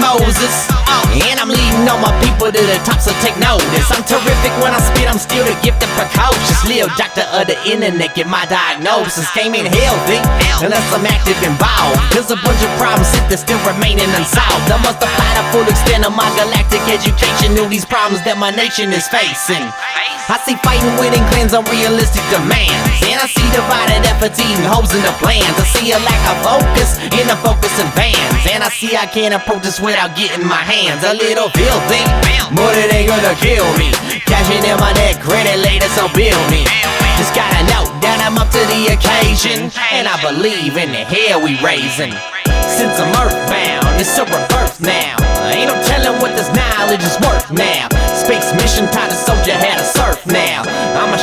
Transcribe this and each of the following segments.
Moses. And I'm leading all my people to the top, so take notice. I'm terrific when I spit, I'm still the gifted precocious. Lil doctor of the internet, get my diagnosis. Came in healthy, unless I'm active involved. There's a bunch of problems that still remaining unsolved. I must apply the full extent of my galactic education to these problems that my nation is facing. I see fighting winning clans unrealistic demands. And I see divided efforts eating holes in the plans. I see a lack of focus in the focus of vans. And I see I can't approach this without getting my hands a little filthy. It ain't gonna kill me. Cashing in my neck, credit later, so bill me. Just gotta know that I'm up to the occasion. And I believe in the hell we raising. Since I'm earthbound, it's a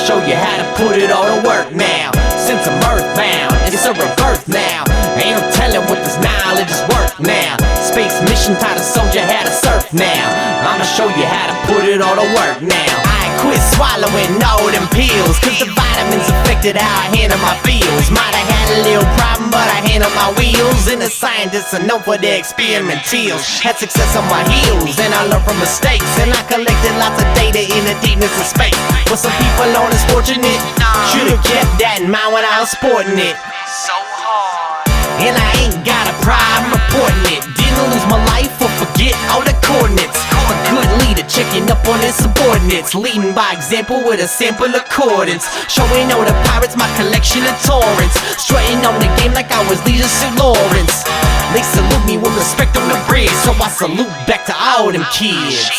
show you how to put it all to work now. Since I'm earthbound, it's a rebirth now. Ain't no telling what this knowledge is worth now. Space mission taught a soldier how to surf now. I'ma show you how to put it all to work now. I quit swallowing all them pills, cause the vitamins affected how I handle my feels. Might have had a little problem, but I handle my wheels. And the scientists are known for their experimentals. Had success on my heels, and I learned from mistakes. And I collected lots of data in the deepness of space. But some people aren't as fortunate. Should've kept that in mind when I was sporting it. So hard. And I ain't got a problem reporting it. Didn't lose my life or forget all the coordinates. A good leader checking up on his subordinates. Leading by example with a sample of accordance. Showing all the pirates my collection of torrents. Strutting on the game like I was Leisure Suit Lawrence. They salute me with respect on the bridge. So I salute back to all them kids.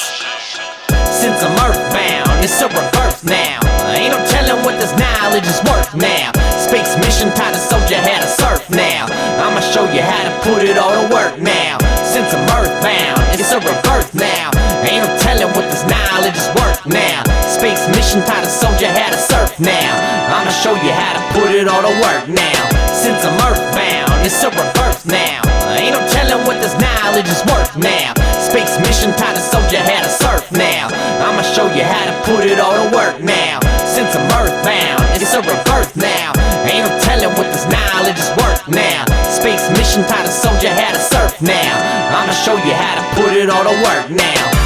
Since I'm earthbound, it's a rebirth now. Ain't no telling what this knowledge is worth now. Space mission taught a soldier how to surf now. I'ma show you how to put it all to work now. Since I'm earthbound, it's a rebirth now. Ain't no telling what this knowledge is worth now. Space mission taught a soldier how to surf now. I'ma show you how to put it all to work now. Since I'm earthbound, it's a rebirth now. Ain't no show you how to put it all to work now. Since I'm earthbound, it's a rebirth now. Ain't no telling what this knowledge is worth now. Space mission taught a soldier how to surf now. I'ma show you how to put it all to work now.